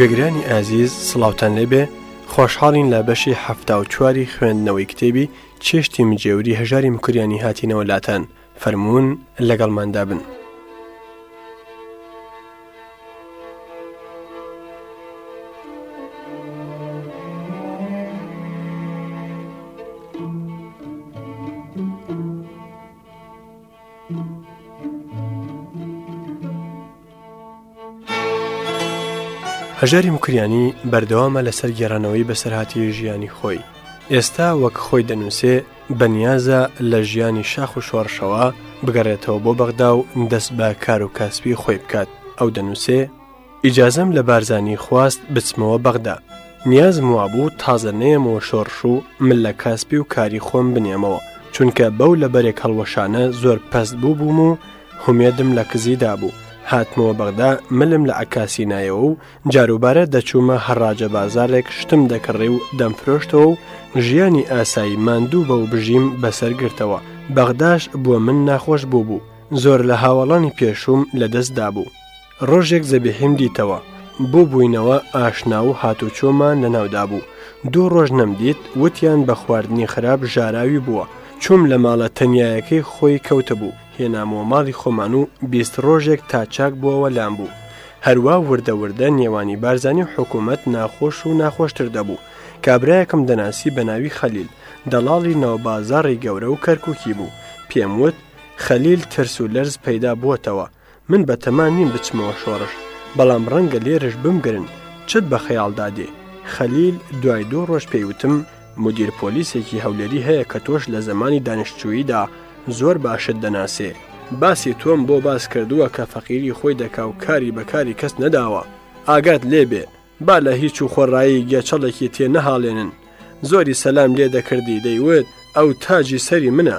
گوێگرانی ئازیز سلااوان لێبێ خۆشحاڵین لە بەشی هەفتا و چواری خوێندنەوەی کتێبی چێشتی مجێوری هەژاری مکریانی هاتینەوە لاتەن فەرمونون لەگەڵماندا بن. هەژاری موکریانی بەردەوامە لەسەر گێڕانەوەی بەسەرهاتی ژیانی خۆی ئێستا وەک خۆی دەنووسێ بەنیازە لە ژیانی شاخ و شۆڕشەوە بگەڕێتەوە بۆ بەغدا و دەست بە کار و کاسبی خۆی بکات ئەو دەنووسێ ئیجازەم لە بارزانی خواست بچمەوە بەغدا. نیازم وابوو تازە نەیەمەوە شۆڕش و مل لە کاسپی و کاری خۆم بنێمەوە، چونکە بەو لە بەرێک هەڵوەشانە زۆر پەست بوو بووم و هومێدم لە کزی دابوو، هاتمەوە بەغدا ملم لە عەکاسی نایەوە و جاروبارە دەچوومە هەڕاجە بازاڕێک شتم دەکڕی و دەمفرۆشتەوە و ژیانی ئاسایی ماندوو بە و بژیم بەسەر گرتەوە. بەغداش بۆ من ناخۆش بوو بوو. زۆر لە هاوەڵانی پێشووم لە دەست دابوو. ڕۆژێک زەبیحیم دیتەوە بۆ بووینەوە ئاشنا و هاتوچۆمان لەناودابوو دوو ڕۆژ نەمدیت وتیان بە خواردنی خراپ ژاراوی بووە چوم لە ماڵە تەنیایەکەی خۆی کەوتە بوو هێنامەوە ماڵی خۆمان و بیست ڕۆژێک تا چاک بووەوە لام بوو هەروا وردە وردە نێوانی بارزانی و حکوومەت ناخۆش و ناخۆشتر دەبوو کابراایەکم دەناسی بە ناوی خەلیل دەڵاڵی ناوبازاڕی گەورە و کەرککی بوو پێم وت خەلیل ترس و لەرز پەیدا بووتەوە من بە تەما نیم بچمەوە شۆڕش، بەڵام ڕەنگە لێرەش بمگرن، چت بە خەیاڵدا دێ؟ خەلیل دوای دوو ڕۆژ پێی وتم، مودیر پۆلیسێکی هەولێری هەیە کە تۆش لە زەمانی دانیشتچووییدا زۆر باشت دەناسێ، باسی تۆم بۆ باس کردووە کە فەقیری خۆی دەکا و کاری بە کاری کەس نەداوە، ئاگات لێ بێ، با لە هیچ و خۆڕایی گێچەڵێکی تێ نەهاڵێنن. زۆری سەلام لێ دەکردی، دەیوت، ئەو تاجی سەری منە،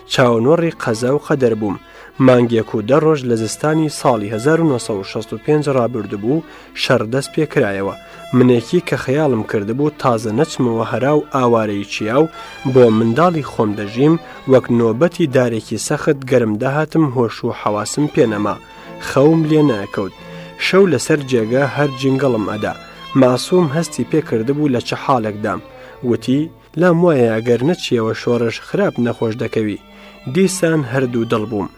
چاوەنۆڕی قەزا و قەدەر بووم، مانگێک و دە ڕۆژ لە زستانی ساڵی 1965 ڕابردووبوو شەڕ دەست پێ کرایەوە، منێکی کە خەیاڵم کردبوو تازە نەچمەوە هەرا و ئاوارەی چیا و بۆ منداڵی خۆم دەژیم، وەک نۆبەتی دارێکی سەخت گەرم دەهاتم هۆش و حەواسم پێ نەما، خەوم لێ نەئەکەوت. شەو لە سەر جێگە هەر جینگەڵم ئەدا. مەعسووم هەستی پێ کردبوو لە چ حاڵێک دام. وتی. لام وایە ئەگەر نەچیەوە شۆرش خراپ نەخۆش دەکەوی دیسان هەردوو دڵ بووم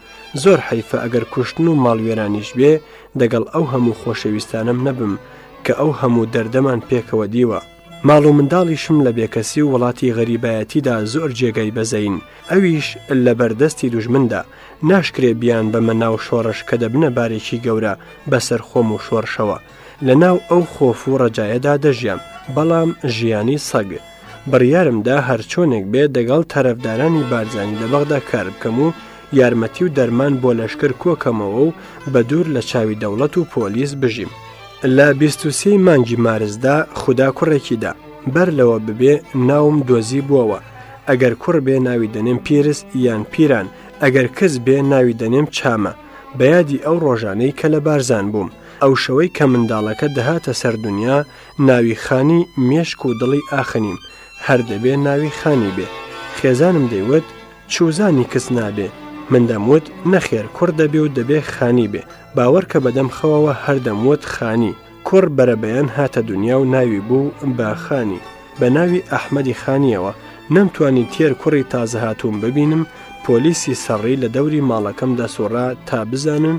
زۆر حیفە ئەگەر کوشتن و ماڵوێرانیش بێ دەگەڵ ئەو هەموو خۆشەویستانم نەبم کە ئەو هەموو دەردەمان پێکەوە دیوە ماڵ و منداڵیشم لە بێکەسی و وڵاتی غەریبایەتیدا زۆر جێگای بەزەین ئەویش لە بەردەستی دوژمندا ناشکرێ بیان بەمە ناو شۆڕش کە دەبنە بارێکی گەورە بەسەر خۆم و شۆرشەوە لە ناو ئەو خۆف و ڕەجایەدا دەژیام بەڵام ژیانی سەگ بڕیارمدا هەرچۆنێک بێ دەگەڵ تەرەفدارانی بارزانانی لە بەغدا کار بکەم و یارمەتی و دەرمان بۆ لەشکر کۆکەمەوە و بە دوور لە چاوی دەوڵەت و پۆلیس بژیم لە بیستوسی مانگی مارزدا خودا کوڕێکیدا بەر لەوە ببێ ناوم دۆزی بووەوە ئەگەر کوڕ بێ ناوی دەنێم پیرس یان پیران ئەگەر کەس بێ ناوی دەنێم چامە بەیادی ئەو ڕۆژانەی کە لە بارزان بووم ئەو شەوەی کە منداڵەکە دەهاتە سەر دنیا ناوی خانی مێشک و دڵی ئاخنیم هەر دەبێ ناوی خانی بێ خێزانم دەیوت چوزانی کچ نابێ من دەموت نەخێر کوڕ دەبێ و دەبێ خانی بێ باوەڕ کە بەدەم خەوەوە هەر دەموت خانی کوڕ بەرەبەیان هاتە دنیا و ناوی بوو بە خانی بە ناوی ئەحمەدی خانیەوە نەمتوانی تێر کوڕی تازەهاتووم ببینم پۆلیسی سەڕی لە دەوری ماڵەکەم دەسوڕا تا بزانن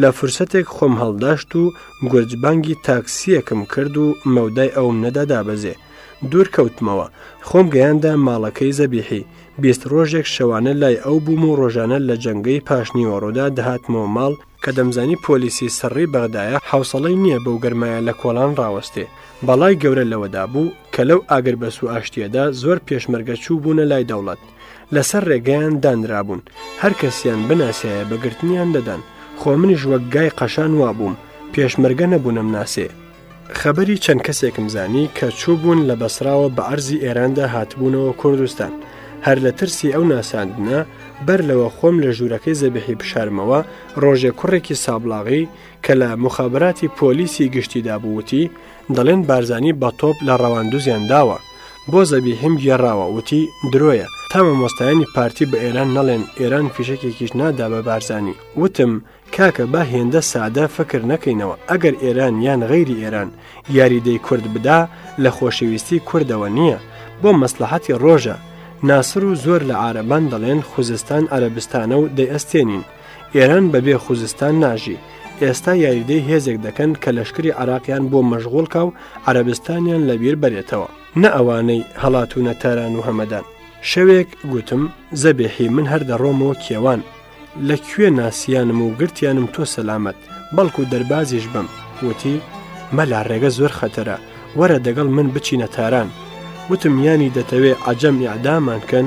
لە فرسەتێک خۆم هەڵداشت و گورجبانگی تاکسییەکم کرد و مەودای ئەوم نەدا دابەزێ. دوور کەوتمەوە، خۆم گەیاندە ماڵەکەی زەبیحی، بیست ڕۆژێک شەوانە لای ئەو بووم و ڕۆژانە لە جەنگەی پاشنیوەڕۆدا دەهاتمەوە ماڵ، کە دەمزانی پۆلیسی سڕی بەغدایە حەوسەڵەی نییە بەو گەرمایە لە کۆڵان ڕاوەستێ. بەڵای گەورە لەوەدا بوو، کە لەو ئاگربەس و ئاشتییەدا زۆر پێشمەرگە چووبوونە لای دەوڵەت. لەسەر ڕێگەیان دانرابوون هەر کەسیان بناسایە بەگرتنیان دەدان خۆ منیش وەک گای قەشان وابووم پێشمەرگە نەبوونم ناسێ خەبەری چەند کەسێکم زانی کە چوو بوون لە بەسراوە بە ئەرزی ئێراندا هاتبوونەوە کوردستان هەر لە ترسی ئەو ناساندنە بەر لەوە خۆم لە ژوورەکەی زەبحی بشارمەوە ڕۆژێ کوڕێکی سابلاغی کە لە مخابراتی پۆلیسی گشتیدا بووتی دەڵێن بارزانی بە تۆپ لە ڕەواندوزیان داوە بۆ زەبیحیم گێڕاوە وتی درۆیە تا مامۆستایانی پارتی بە ئێران نەڵێن ئێران فیشەکێکیش نادا بە بارزانی وتم کاکە با هێندە سادە فکر نەکەینەوە ئەگەر ئێران یان غەیری ئێران یاریدەی کورد بدا لە خۆشەویستی کوردەوە نییە بۆ مەسلحەتی ڕۆژە ناسر و زۆر لە عارەبان دەڵێن خوزستان عەرەبستانە و دەیئەستێنین ئێران بەبێ خوزستان ناژی، ئێستا یاریدەی هێزێک دەکەن کە لەشکری عراقیان بۆ مەژغوڵ کا و عەرەبستانیان لەبیر بەرێتەوە، نە ئەوانەی هەڵاتوونە تاران و هەمەدان. شەوێک گوتم، زەبیحی من هەر دەڕۆمەوە کێوان، لە کوێ ناسیانم و گرتیانم تۆ سەلامەت، بەڵکو دەربازیش بم، وتی، مەلا ڕێگە زۆر خەتەرە، وەرە دەگەڵ من بچینە تاران. وتم یانی دەتەوێ عەجەم ئیعدامان کەن؟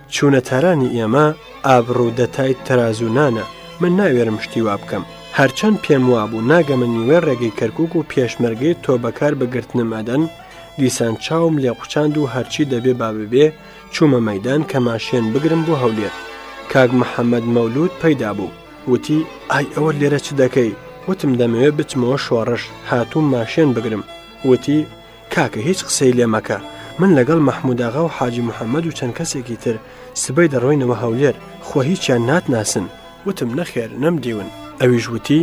چونە تارانی ئێمە ئابڕو دەتای تەرازو نانە من ناوێرم شتی وا بکەم هەرچەن پێم وابوو ناگەمە نیوەی ڕێگەی کەرکوک و پێشمەرگەی تۆ بەکار بگرتنم ئەدەن دیسان چاوم لێ قوچاند و هەرچی دەبێ با ببێ چوومە مەیدان کە ماشێن بگرم بۆ هەولێر کاک محەممەد مەولود پەیدا بوو وتی ئای ئەوە لێرە چ دەکەی وتم دەمەوێ بچمەوە شۆڕش هاتووم ماشێن بگرم وتی کاکە هیچ قسەی لێ مەکە من لەگەڵ مەحموداغا و حاجی محەممەد و چەند کەسێکی تر سبەی دەڕۆینەوە هەولێر خۆ هیچیان ناتناسن وتم نەخێر نەم دیون ئەویش وتی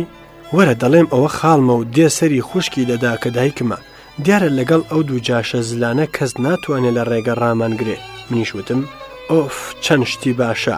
وەرە دەڵێم ئەوە خاڵمە و دێ سەری خوشکی دەدا کە دایکمە دیارە لەگەڵ ئەو دوو جاشە زلانە کەس ناتوانێت لە ڕێگە ڕامانگرێ منیش وتم ئۆف چەند شتی باشە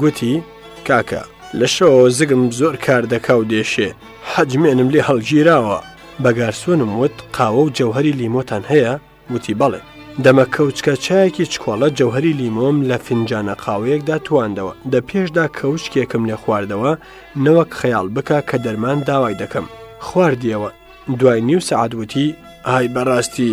گوتی، کاکە، لە شەوەوە زگم زۆر کار دەکا و دێشێ، حەجمێنم لێ هەڵگیراوە، بە گارسۆنم وت، قاوە و جەوهەری لیمۆتان هەیە؟ وتی، بەڵێ. دەمە کەوچکە چایەکی چکۆڵە جەوهەری لیمۆم لە فنجانە قاوەیەکدا تواندەوە، دە پێشدا کەوچکێکم لێ خواردەوە، نەوەک خەیاڵ بکە کە دەرمان داوای دەکەم. خواردیەوە، دوای نیو سەعات وتی، ئای بەڕاستی،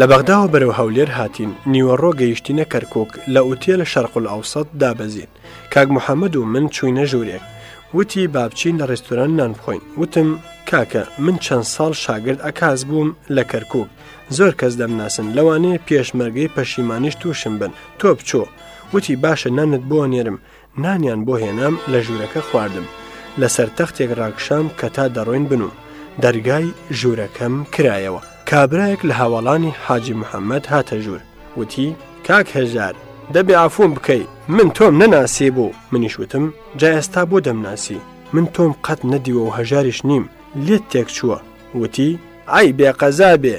لە بەغداوە بەرەو هەولێر هاتین نیوەڕۆ گەیشتینە کەرکک لە ئوتێلە شەرقل ئەوسەد دابەزین کاک محەممەد و من چوینە ژوورێک وتی بابچین لە ڕێستوران نان بخۆین وتم کاکە من چەند ساڵ شاگرد ئەکاس بووم لە کەرکک زۆر کەس دەمناسن لەوانەیە پێشمەرگەی پەشیمانیش تووشم بن تۆ بچۆ وتی باشە نانت بۆ نێرم نانیان بۆ هێنام لە ژوورەکە خواردم لەسەر تەختێک ڕاکشام کە تا دەڕۆین بنوم دەرگای ژوورەکەم کرایەوە کابراەک لە هاوڵانی حاجی محەممەد هاتە ژوور وتی کاک هەژار دەبێ ئافۆم بکەی من تۆم نەناسێ بوو منیش وتم جا ئێستا بۆ دەمناسی من تۆم قەت نەدیوە و هەژاریش نیم لێت تێک چووە وتی ئای بێقەزا بێ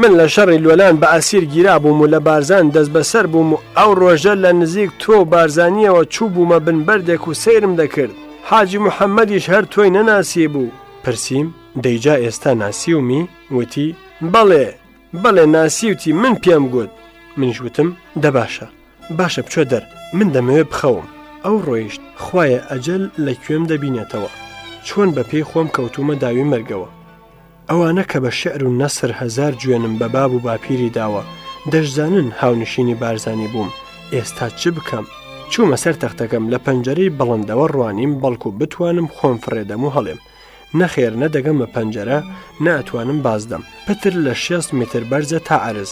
من لە شەڕی لۆلان بە ئەسیر گیرا بووم و لە بارزان دەست بەسەر بووم و ئەو ڕۆژە لە نزیک تۆ و بارزانیەوە چوو بوومە بن بەردێک و سەیرم دەکرد حاجی محەممەدیش هەر تۆی نەناسی بوو پرسییم دەیجا ئێستا ناسیومی وتی بەڵێ بەڵێ ناسیوتی من پێم گوت منیش وتم دە باشە باشە بچۆ دەر من دەمەوێ بخەوم ئەو ڕۆیشت خوایە ئەجەل لە کوێم دەبینێتەوە چۆن بە پێی خۆم کەوتومە داوی مەرگەوە ئەوانە کە بە شعر و نەسر هەزار جوێنم بە باب و باپیری داوە، دەشزانن هاونشینی بارزانی بووم، ئێستا چ بکەم؟ چوومە سەر تەختەکەم، لە پەنجەرەی بڵندەوە ڕوانیم بەڵکو بتوانم خۆم فڕێدەم و هەڵێم. نەخێر نە دەگەمە پەنجەرە، نە ئەتوانم بازدەم. پتر لە شێست میتر بەرزە تا عەرز.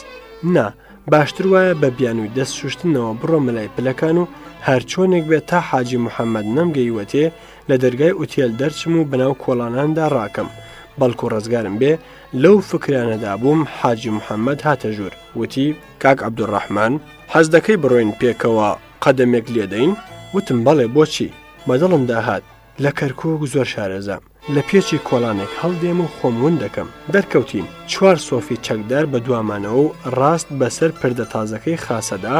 نا، باشتر وایە بە بیانووی دەست شوشتنەوە بڕۆمە لای پلەکان و هەر چۆنێک بێت تا حاجی محەمەد نەمگەیوەتێ، لە دەرگای ئوتێل دەرچم و بەناو کۆڵاناندا ڕاکەم بەڵکو ڕزگارم بێ لەو فکرانەدا بووم حاجی محەممەد هاتە ژوور وتی کاک عبدڕحمان حەز دەکەی بڕۆین پێکەوە قەدەمێک لێدەین وتم بەڵێ بۆچی بەدڵم داهات لە کەرکک زۆر شارەزام لە پێچی کۆڵانێک هەڵدێم و خۆم ون دەکەم دەرکەوتین چوار سۆفی چەکدار بە دوامانەوە و ڕاست بەسەر پردە تازەکەی خاسەدا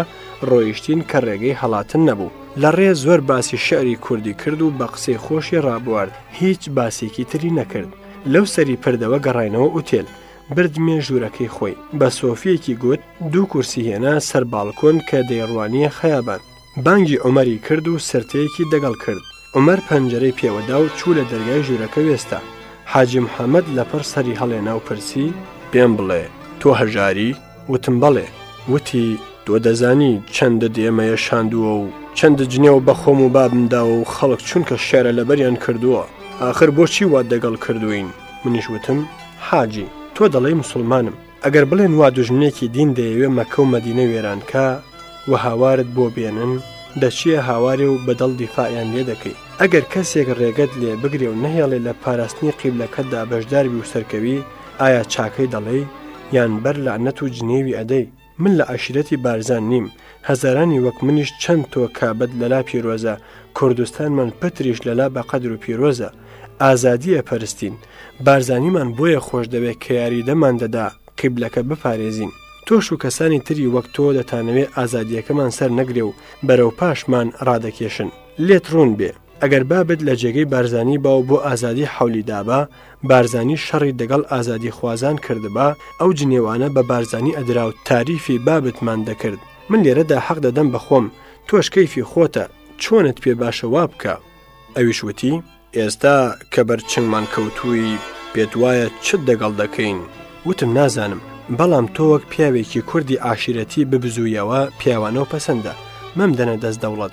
ڕۆیشتین کە ڕێگەی هەڵاتن نەبوو لە ڕێ زۆر باسی شعری کوردی کرد و بە قسەی خۆشی ڕابوارد هیچ باسێکی تری نەکرد لەو سەری پردەوە گەڕاینەوە ئوتێل بردمیە ژوورەکەی خۆی بە سۆفیەکی گوت دوو کورسی هێنا سەر باڵکۆن کە دەیڕوانیە خەیابان بانگی عومەری کرد و سرتەیەکی دەگەڵ کرد عومەر پەنجەرەی پێوەدا و چوو لە دەرگای ژوورەکە وێستا حاجی محەمەد لەپڕ سەری هەڵێنا و پرسی پێم بڵێ تۆ هەژاری؟ وتم بەڵێ، وتی، تۆ دەزانی چەندت ئێمەیە شاندووە و چەندت جنێو بە خۆم و بابم داوە و خەڵک چونکە شێرە لەبەریان کردووە، ئاخر بۆچی وات دەگەڵ کردووین؟ منیش وتم، حاجی، تۆ دەڵێی موسڵمانم، ئەگەر بڵێن وا دوژمنێکی دین دەیەوێ مەککە و مەدینە وێران کا و هاوارت بۆ بێنن، دەچییە هاوارێ و بە دڵ دیفاعیان لێ دەکەی، ئەگەر کەسێک رێگەت لێ بگرێ و نەهێڵێ لە پاراستنی قیبلەکەتدا بەشدار بی و سەرکەوی، ئایا چاکەی دەڵێی یان بەر لەعنەت و جنێوی ئەدەی من لە عشرەتی بارزان نیم هەزارانی وەک منیش چەند تۆ کابت لەلا پیرۆزە کوردستانمان پتریش لەلا بەقەدر و پیرۆزە ئازادیە پەرستین بارزانیمان بۆیە خۆش دەوێت کە یاریدەمان دەدا قیبلەکە بپارێزین تۆش و کەسانی تری وەک تۆ دەتانەوێ ئازادیەکەمان سەر نەگرێ و بەرەو پاشمان ڕادەکێشن لێت ڕوون بێ ئەگەر بابت لە جێگەی بارزانی باو بۆ ئازادی حولی دابا بارزانی شەڕی دەگەڵ ئازادی خوازان کردبا ئەو جنێوانە بە بارزانی ئەدراو تاریفی بابتمان دەکرد من لێرەدا حەق دەدەم بە خۆم تۆش کەیفی خۆتە چۆنت پێ باشە وابکە ئەویش وتی ئێستا کە بەرچنگمان کەوتووی پێت وایە چت دەگەڵ دەکەین وتم نازانم بەڵام تۆ وەک پیاوێکی کوردی عاشیرەتی ببزوویەوە پیاوانەو پەسەندە مەمدەنە دەست دەوڵەت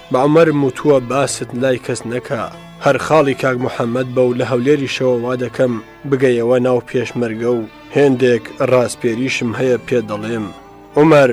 بە عومەرم وتووە باست لای کەس نەکا هەر خاڵی کاک محەمەد بە و لە هەولێریشەوە وا دەکەم بگەیەوە ناو پێشمەرگە و هێندێک ڕاسپێریشم هەیە پێت دەڵێم عومەر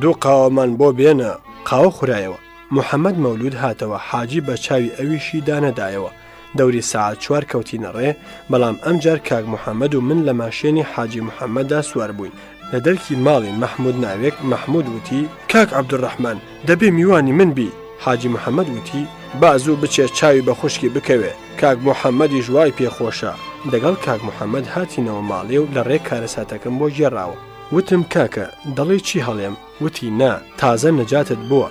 دوو قاوەمان بۆ بێنە. قاوە خورایەوە. محەمەد مەولوود هاتەوە حاجی بە چاوی ئەویشی دانەدایەوە. دەوری سەعات چوار کەوتینە ڕێ، بەڵام ئەمجار کاک محەمەد و من لە ماشێنی حاجی محەمەددا سوار بووین، لە دەرکی ماڵی مەحموود ناوێک، مەحموود وتی، کاک عەبدولڕەحمان دەبێ میوانی من بی، حاجی محەمەد وتی، با زوو بچێ چاوی بە خوشکی بکەوێ، کاک محەمەدیش وای پێ خۆشە، دەگەڵ کاک محەمەد هاتینەوە ماڵێ و لە ڕێ کارەساتەکەم بۆ گێڕاوە، وتم، کاکە دەڵێی چی هەڵێم؟ وتی نا تازە نەجاتت بووە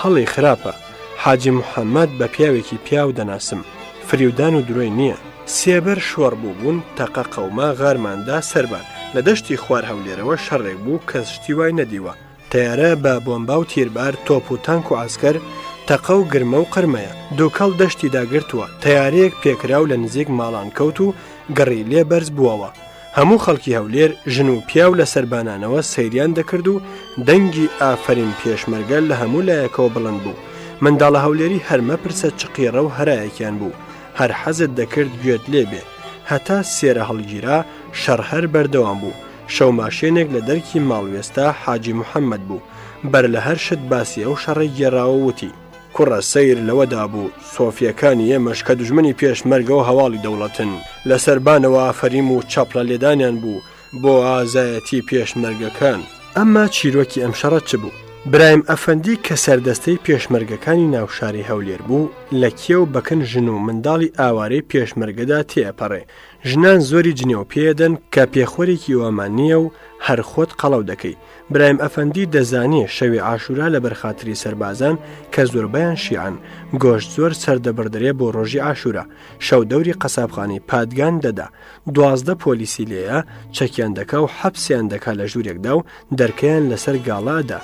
هەڵەی خراپە حاجی محەمەد بە پیاوێکی پیاو دەناسم فریودان و درۆی نییە سێبەر شۆڕ بوو بوون تەقە قەوما غارماندا سەربان لە دەشتی خوار هەولێرەوە شەڕێک بوو کەس شتی وای نەدیوە تەیارە بە بۆمبا و تیربار تۆپ و تانک و عسکەر تەقە و گرمە و قرمەیە دووکەڵ دەشتی داگرتووە تەیارەیەک پێکراو لە نزیک ماڵان کەوت و گڕی لێ بەرز بووەوە هەموو خەڵکی هەولێر ژن و پیاو لە سەربانانەوە سەیریان دەکرد و دەنگی ئافەرین پێشمەرگە لە هەموو لایەکەوە بڵند بوو منداڵە هەولێری هەرمە پرسە چقیڕە و هەرایەکیان بوو هەر حەزت دەکرد گوێت لێ بێ هەتا سێرە هەڵگیرا شەڕ هەر بەردەوام بوو شەو ماشێنێک لە دەرکی ماڵوێستا حاجی محەممەد بوو بەر لە هەر شت باسی ئەو شەڕی گێڕاوە وتی کوڕە سەیر لەوە دابوو سۆفیەکانی ئێمەش کە دوژمنی پێشمەرگە و هەواڵی دەوڵەتن لە سەربانەوە ئافەریم و چەپڵە لێدانیان بوو بۆ ئازایەتی پێشمەرگەکان. ئەمما چیرۆکی ئەم شەڕە چ بوو؟ برایم ئەفەندی کە سەردەستەی پێشمەرگەکانی ناو شاری هەولێر بوو، لە کێو بەکن ژن و منداڵی ئاوارەی پێشمەرگەدا تێئەپەڕێ، ژنان زۆری جنێو پێئەدەن کە پێخۆرێکی ئەوەمان نییە و هەر خۆت قەڵەو دەکەی، برایم ئەفەندی دەزانێ شەوی عاشورا لە بەرخاتری سەربازان کە زۆربیان شیعن گۆشت زۆر سەردەبڕدرێ بۆ ڕۆژی عاشورا شەو دەوری قەسابخانەی پادگان دەدا دوازدە پۆلیسی لێە چەکیان دەکا و حەپسیان دەکا لە ژوورێکدا و دەرکەیان لەسەر گاڵادا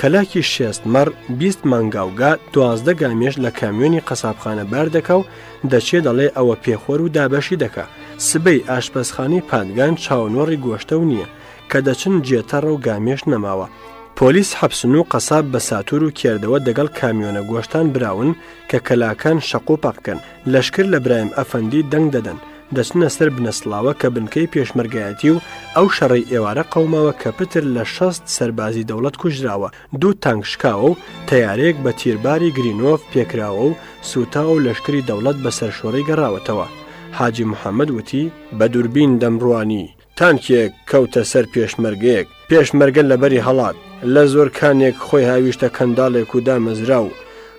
کەلاکی شێست مەڕ بیست مانگاوگا دوازدە گامێش لە کامیۆنی قەسابخانە بار دەکا و دەچێ دەڵێ ئەوە پێخۆر و دابەشی دەکا سبەی ئاشپەسخانەی پادگان چاونۆڕی گۆشتە و نییە کە دەچن جێ تەڕە و گامێش نەماوە. پۆلیس حەپسن و قەساب بە ساتور و کێردەوە دەگەڵ کامیۆنە گۆشتان براون کە کەلاکان شەق و پەقکەن، لەشکر لە برایم ئەفەندی دەنگ دەدەن، دەچنە سەر بنەسڵاوە کە بنکەی پێشمەرگایەتی و ئەو شەڕەی ئێوارە قەوماوە کە پتر لە شەست سەربازی دەوڵەت کوژراوە، دوو تانک شکاوە و تەیارەیەک بە تیرباری گرینۆڤ پێکراوە و سووتاوە و لەشکری دەوڵەت بە سەرشۆڕی گەڕاوەتەوە. حاجی محەمەد وتی، بە دوربین دەمڕوانی، تانکێک کەوتە سەر پێشمەرگەیەک، پێشمەرگە لەبەری هەڵات، لە زۆرکانێک خۆی هاویشتە کەنداڵێک و دامەزرا و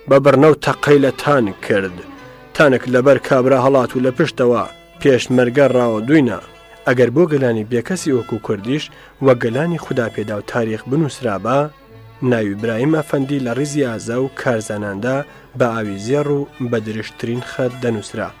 بە بڕنە و تەقەی لە تانک کرد. تانک لەبەر کابرا هەڵات و لە پشتەوە پێشمەرگە ڕاوەدووینە. ئەگەر بۆ گەلانی بێکەسی وەکوو کوردیش وەک گەلانی خوداپێدا و تاریخ بنووسرابا، ناوی برایم ئەفەندی لە ڕیزی ئازا و کارزاناندا بە ئاوی زێڕ و بە درشتترین خەت دەنووسرا.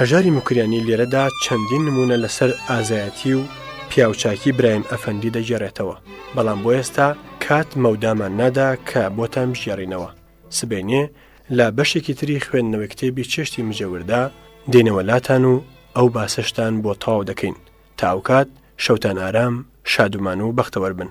هەژاری موکریانی لێرەدا چەندین نمونە لەسەر ئازایەتی و پیاوچاکی برایم ئەفەندی دەگێڕێتەوە بەڵام بۆ ئێستا کات مەودامان نادا کە بۆتان بژێڕینەوە سبێنێ لە بەشێکی تری خوێندنەوەی کتێبی چێشتی مجەوردا دێنەوە لاتان و ئەو باسەشتان بۆ تاو دەکەین تاوکات شەوتان ئارام شادومان و بەختەوەربن